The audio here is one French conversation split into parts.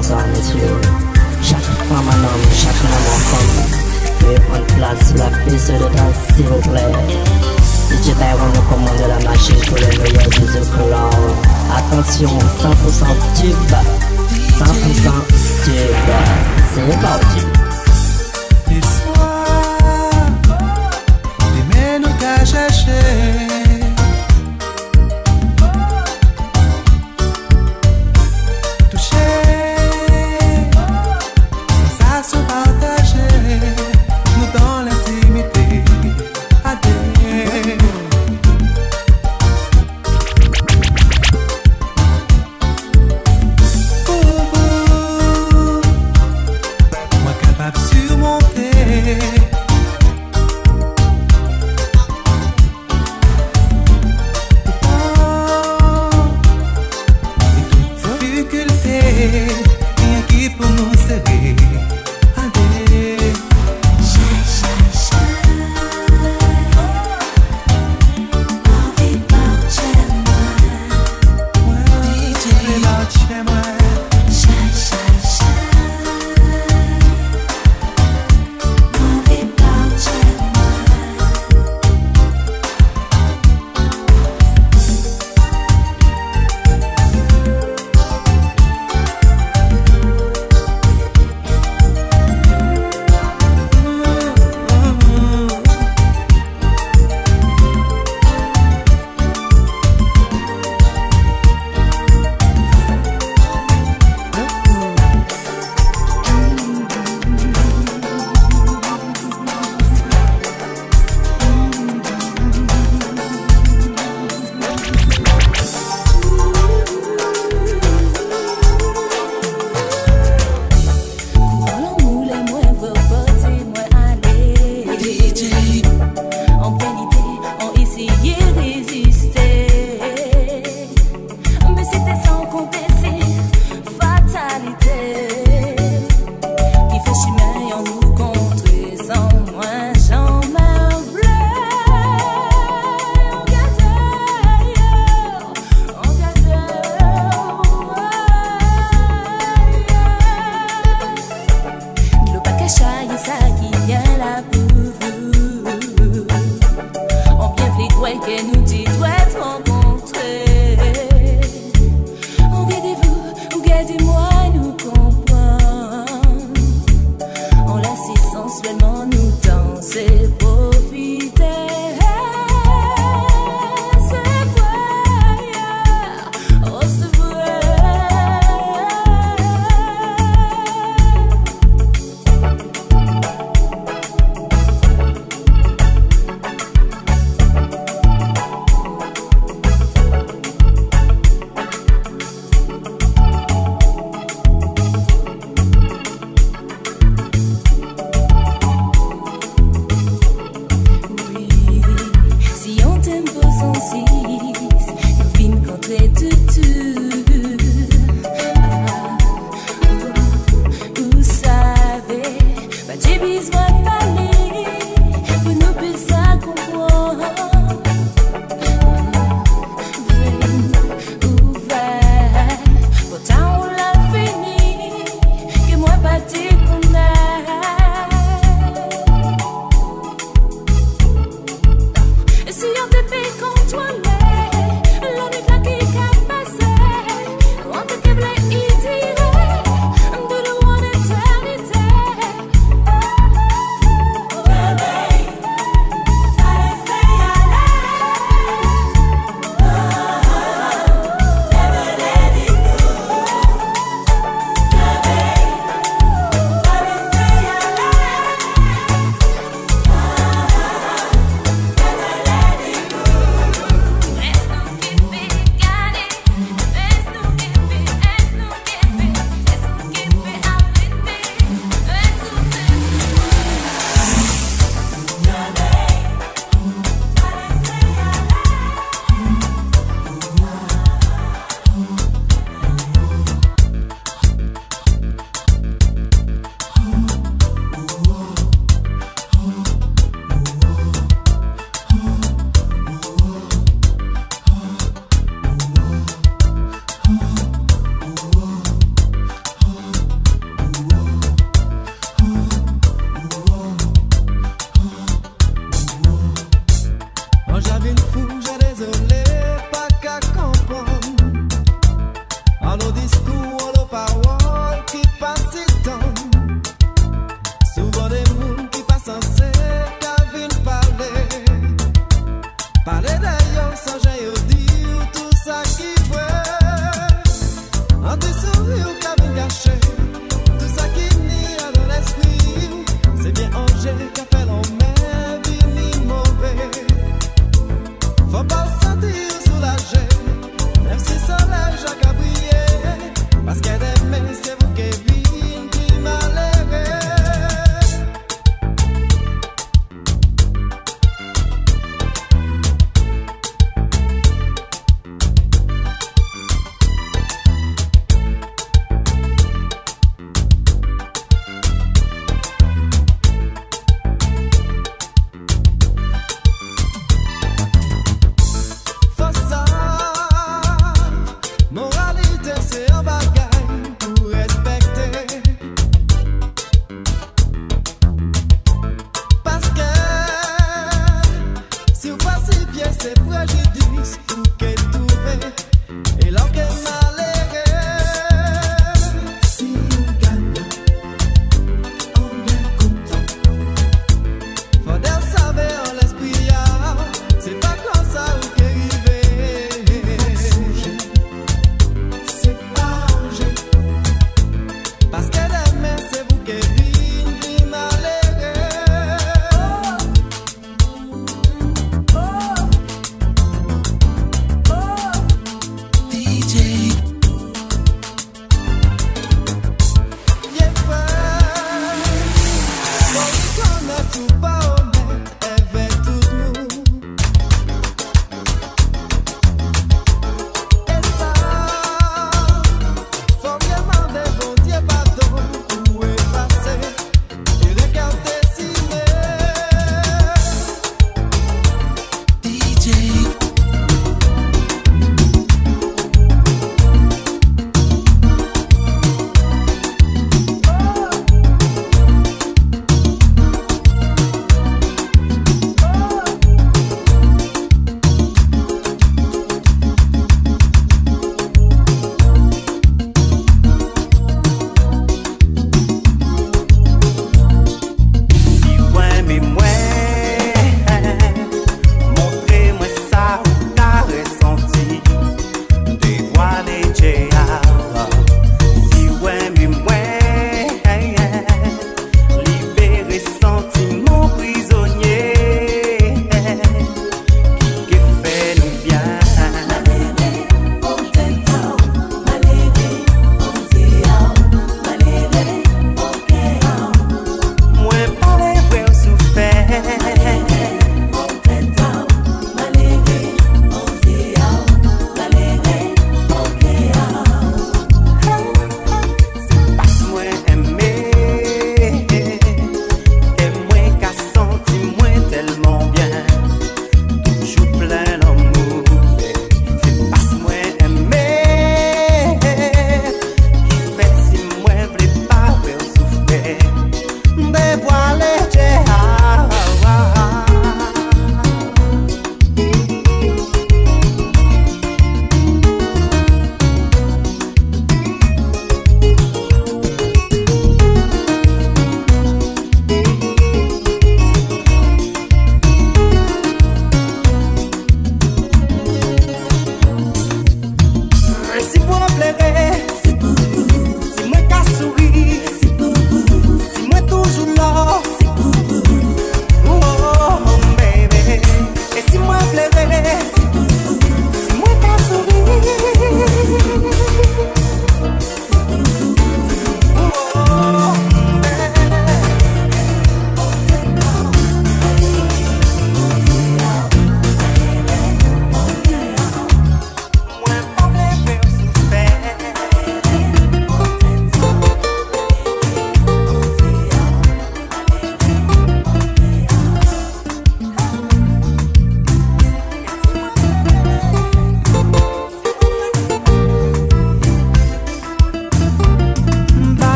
bonsoir messieurs. Chaque femme un homme, chaque homme en femme. Faites une place sur la piste de danse s'il vous plaît. DJ Byron nous commande la machine pour les meilleurs du Club. Attention, 100% tube. 100% tube. C'est parti. Soirs, les mains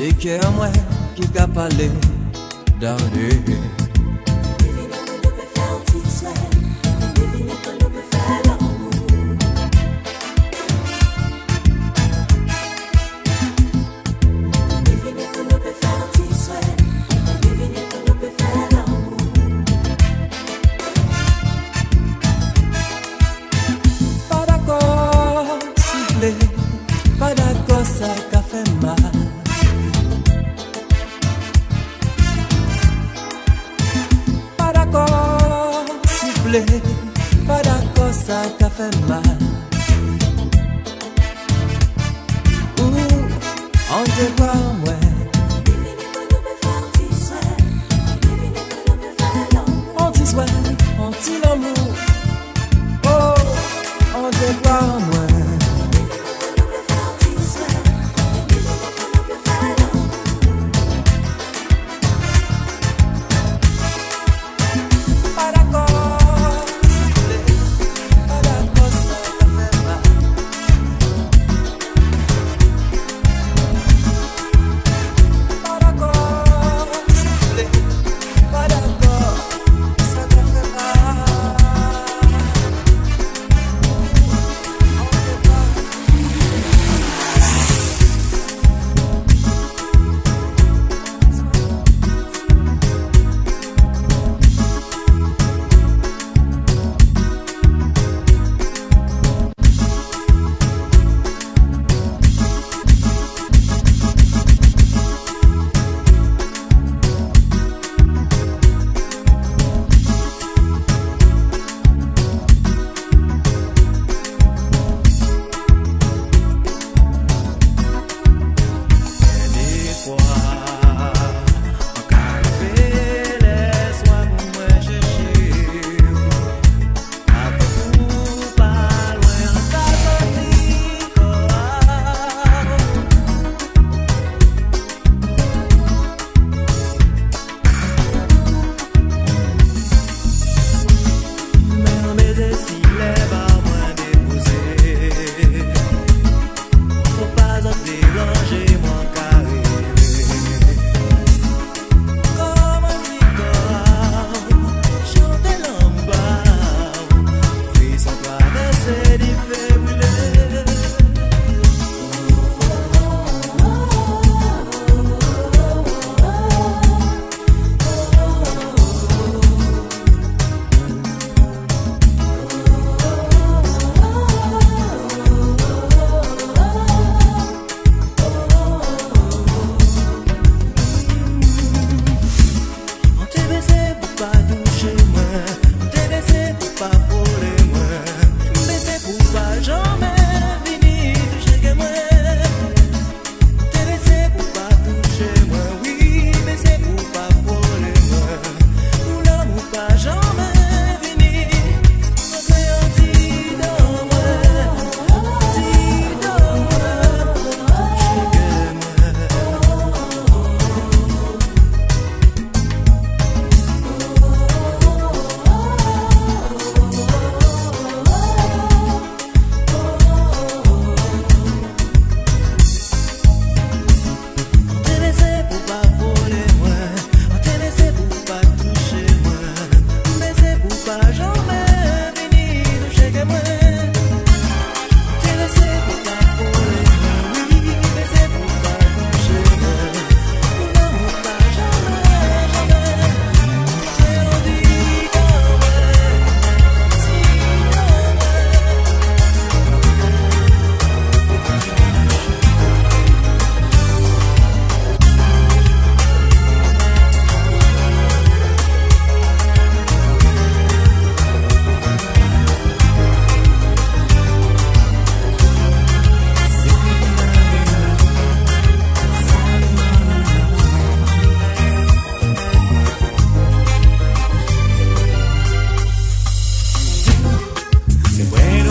Se ke an mwen ki ka pale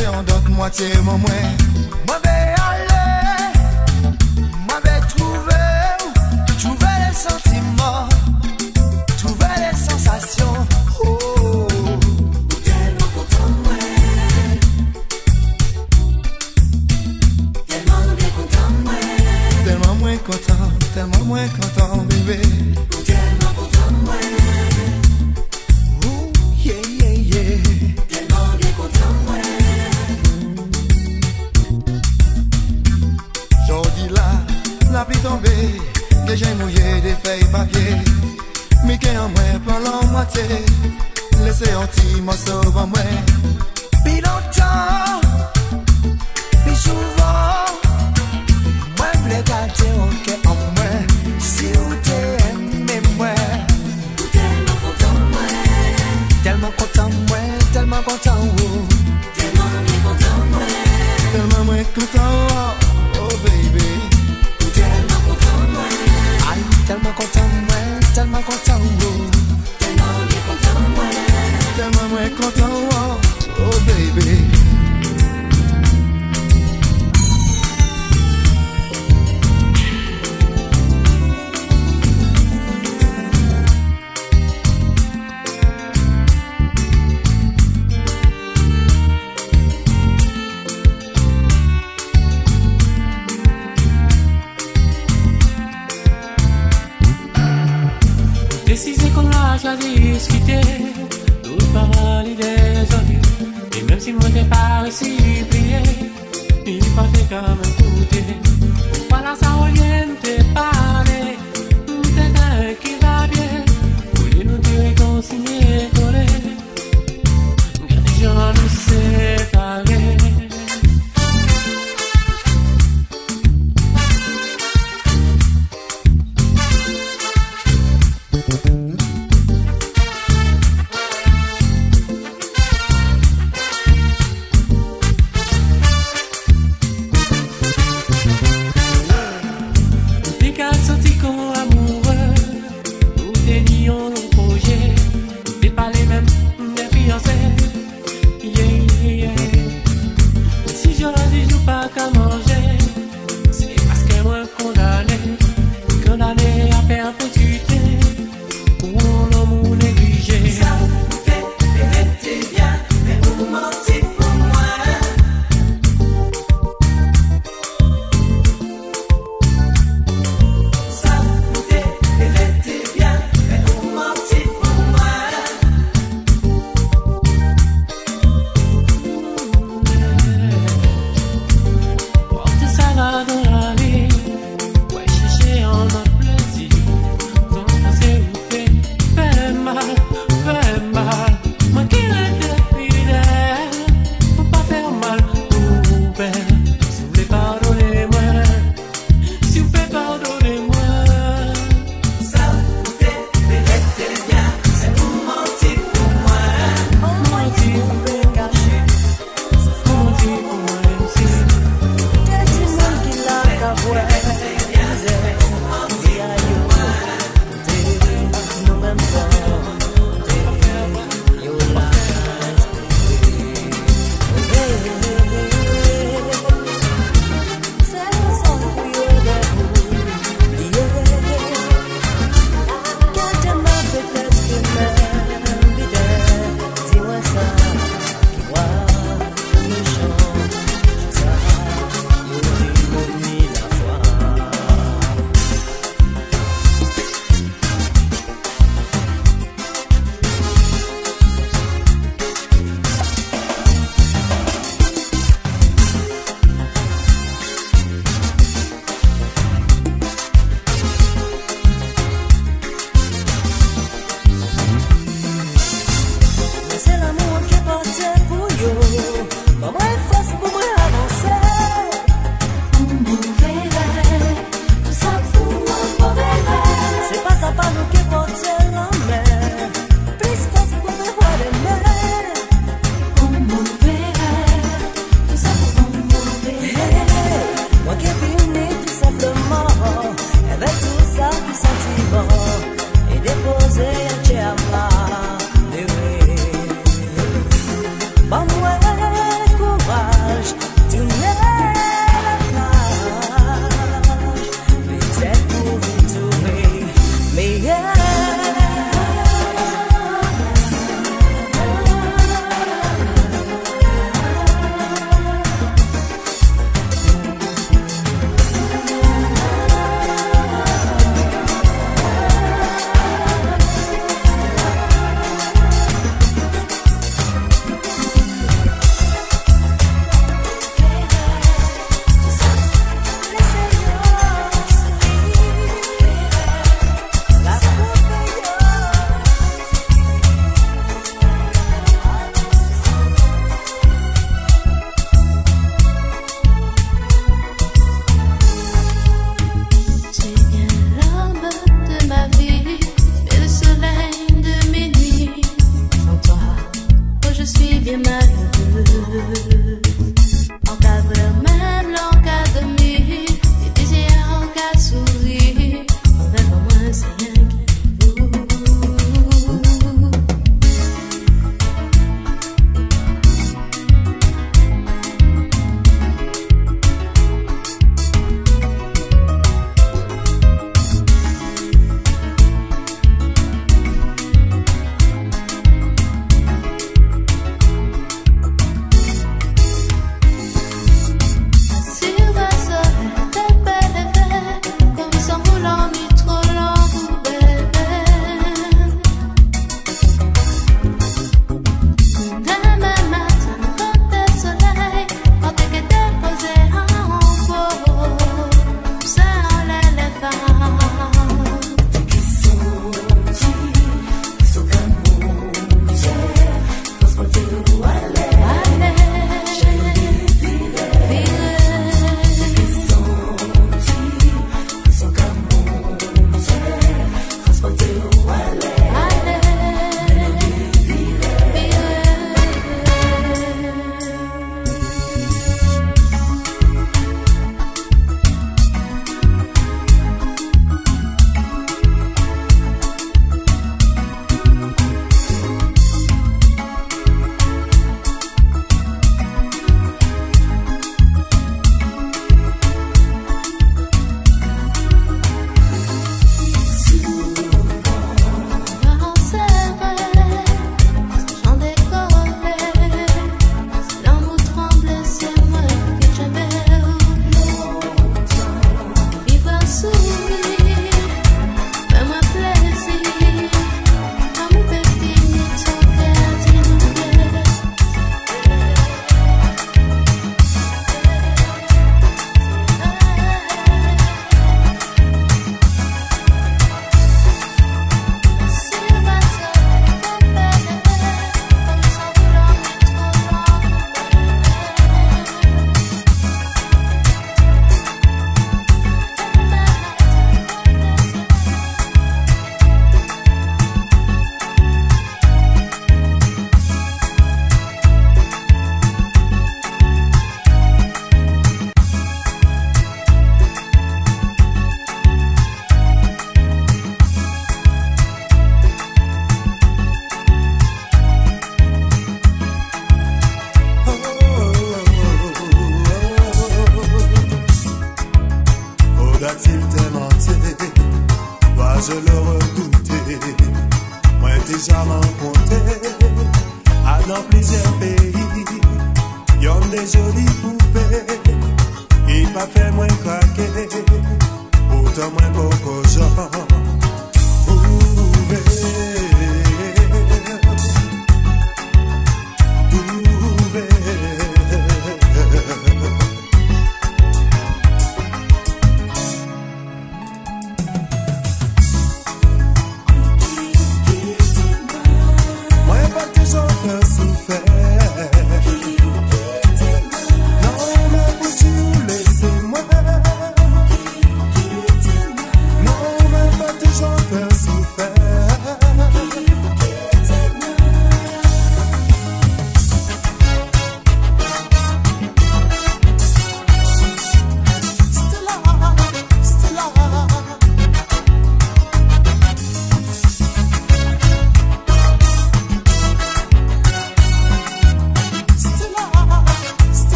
Yon dot mwate mwen mwen Mwen ve